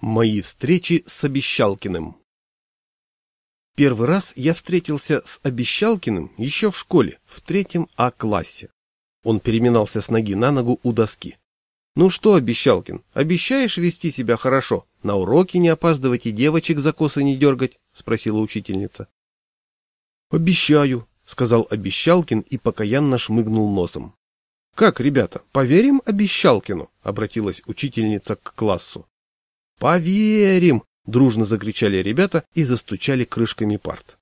Мои встречи с Обещалкиным Первый раз я встретился с Обещалкиным еще в школе, в третьем А-классе. Он переминался с ноги на ногу у доски. «Ну что, Обещалкин, обещаешь вести себя хорошо? На уроки не опаздывать и девочек за косы не дергать?» — спросила учительница. «Обещаю», — сказал Обещалкин и покаянно шмыгнул носом. «Как, ребята, поверим Обещалкину?» — обратилась учительница к классу. «Поверим!» — дружно закричали ребята и застучали крышками парт.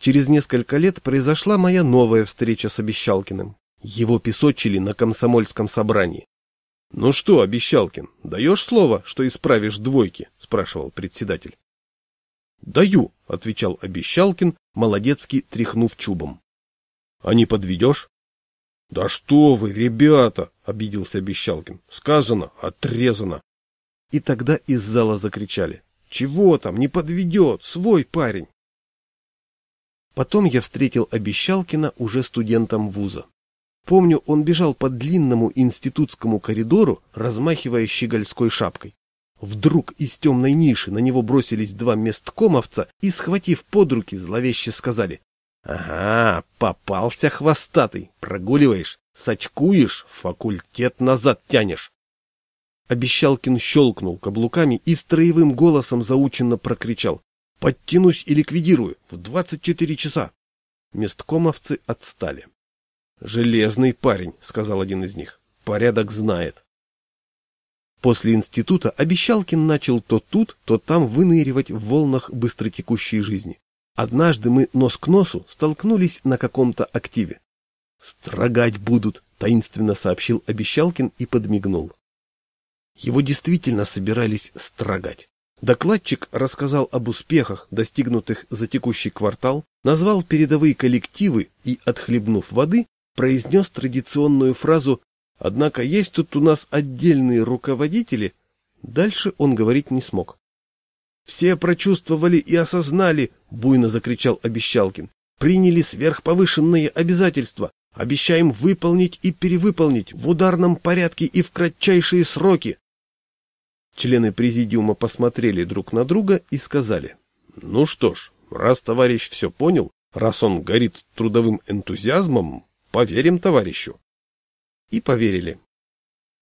Через несколько лет произошла моя новая встреча с Обещалкиным. Его песочили на комсомольском собрании. — Ну что, Обещалкин, даешь слово, что исправишь двойки? — спрашивал председатель. — Даю, — отвечал Обещалкин, молодецки тряхнув чубом. — А не подведешь? — Да что вы, ребята! — обиделся Обещалкин. — Сказано, отрезано. И тогда из зала закричали. «Чего там, не подведет, свой парень!» Потом я встретил Обещалкина уже студентом вуза. Помню, он бежал по длинному институтскому коридору, размахивая щегольской шапкой. Вдруг из темной ниши на него бросились два месткомовца и, схватив под руки, зловеще сказали «Ага, попался хвостатый, прогуливаешь, сочкуешь, факультет назад тянешь». Обещалкин щелкнул каблуками и строевым голосом заученно прокричал. «Подтянусь и ликвидирую! В двадцать четыре часа!» Месткомовцы отстали. «Железный парень», — сказал один из них. «Порядок знает». После института Обещалкин начал то тут, то там выныривать в волнах быстротекущей жизни. Однажды мы нос к носу столкнулись на каком-то активе. «Строгать будут», — таинственно сообщил Обещалкин и подмигнул. Его действительно собирались строгать. Докладчик рассказал об успехах, достигнутых за текущий квартал, назвал передовые коллективы и, отхлебнув воды, произнес традиционную фразу «Однако есть тут у нас отдельные руководители». Дальше он говорить не смог. «Все прочувствовали и осознали», — буйно закричал Обещалкин. «Приняли сверхповышенные обязательства. Обещаем выполнить и перевыполнить в ударном порядке и в кратчайшие сроки. Члены президиума посмотрели друг на друга и сказали, ну что ж, раз товарищ все понял, раз он горит трудовым энтузиазмом, поверим товарищу. И поверили.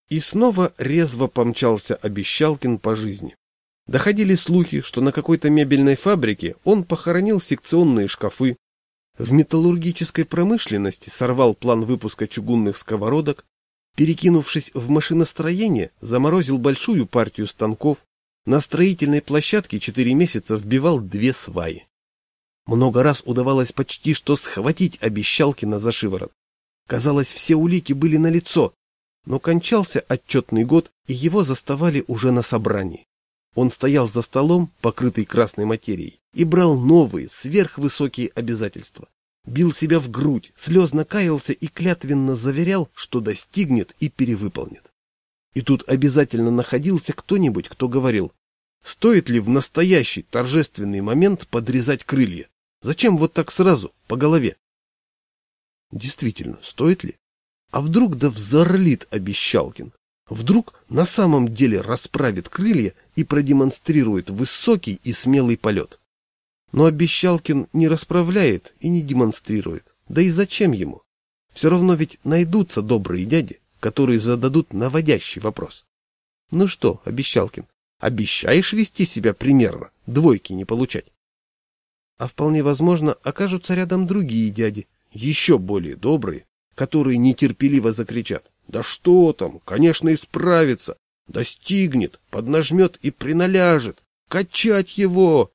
И снова резво помчался Обещалкин по жизни. Доходили слухи, что на какой-то мебельной фабрике он похоронил секционные шкафы, в металлургической промышленности сорвал план выпуска чугунных сковородок, Перекинувшись в машиностроение, заморозил большую партию станков, на строительной площадке четыре месяца вбивал две сваи. Много раз удавалось почти что схватить Обещалкина за шиворот. Казалось, все улики были налицо, но кончался отчетный год, и его заставали уже на собрании. Он стоял за столом, покрытый красной материей, и брал новые, сверхвысокие обязательства бил себя в грудь, слезно каялся и клятвенно заверял, что достигнет и перевыполнит. И тут обязательно находился кто-нибудь, кто говорил, стоит ли в настоящий торжественный момент подрезать крылья? Зачем вот так сразу, по голове? Действительно, стоит ли? А вдруг да взорлит Обещалкин? Вдруг на самом деле расправит крылья и продемонстрирует высокий и смелый полет? Но Обещалкин не расправляет и не демонстрирует. Да и зачем ему? Все равно ведь найдутся добрые дяди, которые зададут наводящий вопрос. Ну что, Обещалкин, обещаешь вести себя примерно, двойки не получать? А вполне возможно, окажутся рядом другие дяди, еще более добрые, которые нетерпеливо закричат. Да что там, конечно, исправится, достигнет, поднажмет и приналяжет. Качать его!